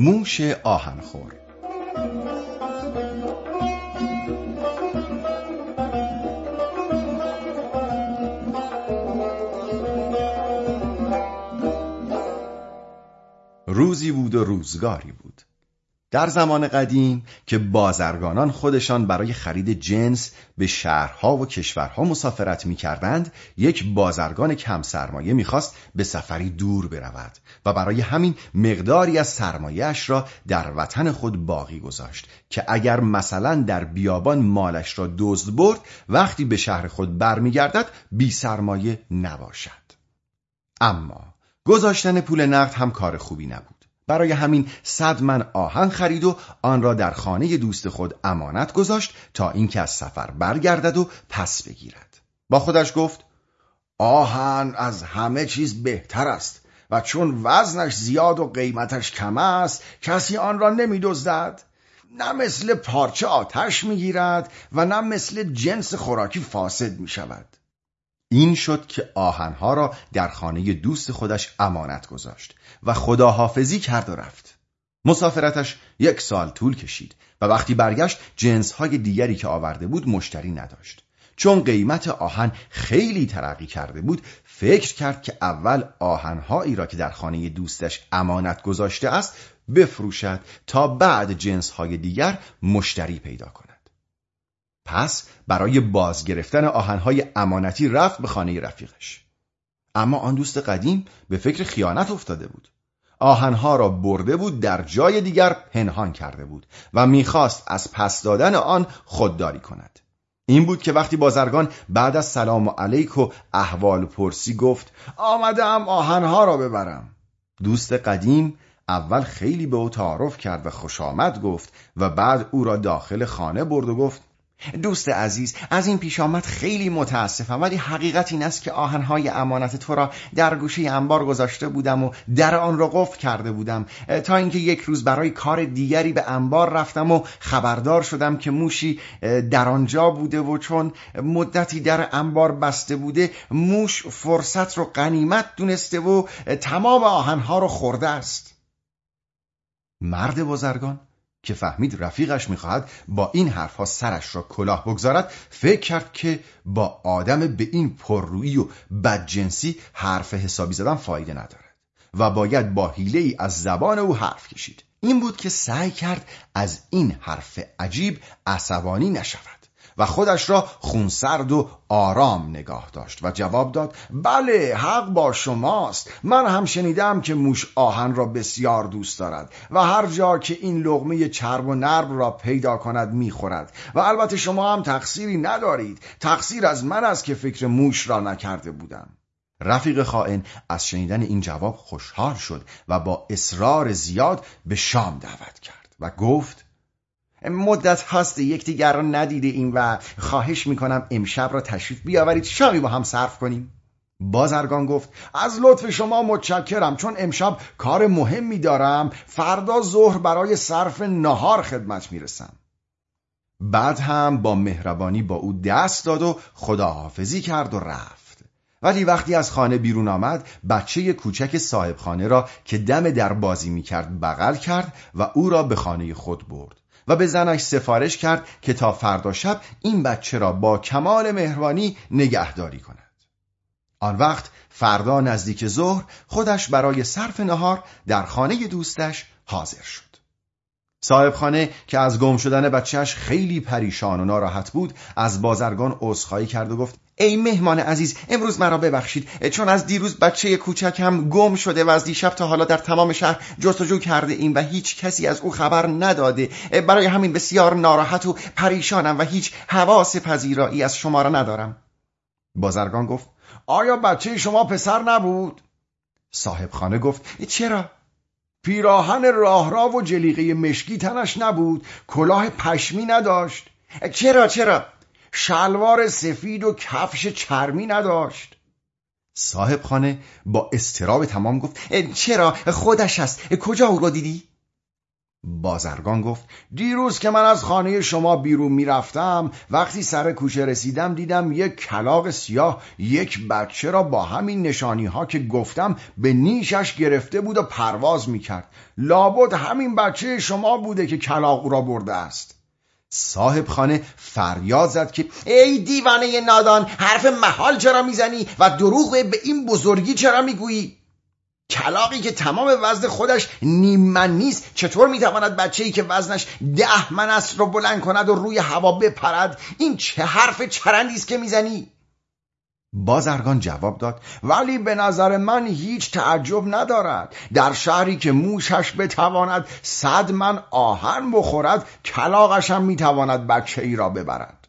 موش آهنخور. روزی بود و روزگاری بود. در زمان قدیم که بازرگانان خودشان برای خرید جنس به شهرها و کشورها مسافرت می کردند یک بازرگان کم سرمایه می‌خواست به سفری دور برود و برای همین مقداری از سرمایهش را در وطن خود باقی گذاشت که اگر مثلا در بیابان مالش را دزد برد وقتی به شهر خود برمیگردد بی سرمایه نباشد. اما گذاشتن پول نقد هم کار خوبی نبود. برای همین صد من آهن خرید و آن را در خانه دوست خود امانت گذاشت تا اینکه از سفر برگردد و پس بگیرد. با خودش گفت آهن از همه چیز بهتر است و چون وزنش زیاد و قیمتش کم است کسی آن را نمی دزدد نه مثل پارچه آتش می‌گیرد و نه مثل جنس خوراکی فاسد می شود این شد که آهنها را در خانه دوست خودش امانت گذاشت و خداحافظی کرد و رفت. مسافرتش یک سال طول کشید و وقتی برگشت جنسهای دیگری که آورده بود مشتری نداشت. چون قیمت آهن خیلی ترقی کرده بود فکر کرد که اول آهنهایی را که در خانه دوستش امانت گذاشته است بفروشد تا بعد جنسهای دیگر مشتری پیدا کند. پس برای بازگرفتن آهنهای امانتی رفت به خانه رفیقش. اما آن دوست قدیم به فکر خیانت افتاده بود. آهنها را برده بود در جای دیگر پنهان کرده بود و می‌خواست از پس دادن آن خودداری کند. این بود که وقتی بازرگان بعد از سلام و علیک و احوال پرسی گفت آمدم آهنها را ببرم. دوست قدیم اول خیلی به او تعارف کرد و خوش آمد گفت و بعد او را داخل خانه برد و گفت دوست عزیز از این پیش آمد خیلی متاسفم ولی حقیقت این است که آهنهای امانت تو را در گوشه انبار گذاشته بودم و در آن را قفل کرده بودم. تا اینکه یک روز برای کار دیگری به انبار رفتم و خبردار شدم که موشی در آنجا بوده و چون مدتی در انبار بسته بوده موش فرصت رو غنیمت دونسته و تمام آهنها رو خورده است. مرد بازرگان که فهمید رفیقش می‌خواهد با این حرفها سرش را کلاه بگذارد فکر کرد که با آدم به این پررویی و بدجنسی حرف حسابی زدن فایده ندارد و باید با حیله ای از زبان او حرف کشید. این بود که سعی کرد از این حرف عجیب عصبانی نشود. و خودش را خونسرد و آرام نگاه داشت و جواب داد بله حق با شماست. من هم شنیدم که موش آهن را بسیار دوست دارد و هر جا که این لغمه چرب و نرب را پیدا کند می‌خورد. و البته شما هم تقصیری ندارید. تقصیر از من است که فکر موش را نکرده بودم. رفیق خائن از شنیدن این جواب خوشحال شد و با اصرار زیاد به شام دعوت کرد و گفت مدت هاست یکدیگر را ندیده این و خواهش می‌کنم امشب را تشریف بیاورید. شامی با هم صرف کنیم. بازرگان گفت از لطف شما متشکرم چون امشب کار مهمی دارم. فردا ظهر برای صرف نهار خدمت می‌رسم. بعد هم با مهربانی با او دست داد و خداحافظی کرد و رفت. ولی وقتی از خانه بیرون آمد بچه کوچک صاحب خانه را که دم در بازی می‌کرد بغل کرد و او را به خانه خود برد. و به زنش سفارش کرد که تا فردا شب این بچه را با کمال مهربانی نگهداری کند. آن وقت فردا نزدیک ظهر خودش برای صرف نهار در خانه دوستش حاضر شد. صاحب خانه که از گم شدن بچهش خیلی پریشان و ناراحت بود از بازرگان عذرخواهی کرد و گفت ای مهمان عزیز امروز مرا ببخشید. چون از دیروز بچه کوچکم گم شده و از دیشب تا حالا در تمام شهر جستجو کرده ایم و هیچ کسی از او خبر نداده. برای همین بسیار ناراحت و پریشانم و هیچ حواس پذیرایی از شما را ندارم. بازرگان گفت آیا بچه شما پسر نبود؟ صاحب خانه گفت چرا؟ پیراهن راه و جلیقه مشکی تنش نبود. کلاه پشمی نداشت. چرا چرا؟ شلوار سفید و کفش چرمی نداشت. صاحب خانه با استراب تمام گفت چرا؟ خودش است. کجا او را دیدی؟ بازرگان گفت دیروز که من از خانه شما بیرون می‌رفتم وقتی سر کوچه رسیدم دیدم یک کلاق سیاه یک بچه را با همین نشانی ها که گفتم به نیشش گرفته بود و پرواز می‌کرد. لابد همین بچه شما بوده که کلاق را برده است. صاحب خانه فریاد زد که ای دیوانه نادان حرف محال چرا می‌زنی و دروغ به این بزرگی چرا می‌گویی؟ کلاقی که تمام وزن خودش نیم من نیست چطور می‌تواند بچه ای که وزنش ده من است رو بلند کند و روی هوا بپرد؟ این چه حرف چرندی است که می‌زنی؟ بازرگان جواب داد ولی به نظر من هیچ تعجب ندارد. در شهری که موشش بتواند صد من آهن بخورد کلاقش هم می‌تواند بچه ای را ببرد.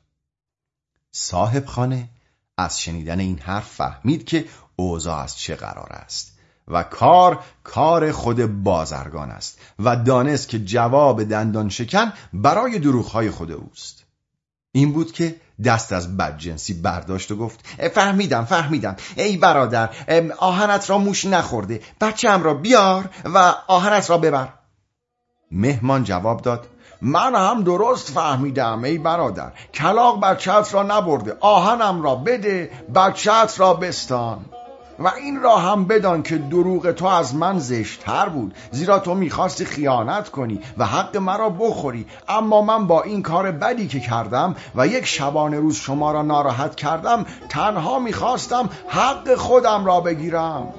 صاحب خانه از شنیدن این حرف فهمید که اوضاع از چه قرار است و کار کار خود بازرگان است و دانست که جواب دندان شکن برای دروغهای خود اوست. این بود که دست از بدجنسی برداشت و گفت فهمیدم فهمیدم. ای برادر آهنت را موش نخورده. بچه را بیار و آهنت را ببر. مهمان جواب داد من هم درست فهمیدم ای برادر. کلاق بچهت را نبرده. آهنم را بده بچهت را بستان. و این را هم بدان که دروغ تو از من زشتتر بود. زیرا تو می‌خواستی خیانت کنی و حق مرا بخوری. اما من با این کار بدی که کردم و یک شبانه روز شما را ناراحت کردم تنها می‌خواستم حق خودم را بگیرم.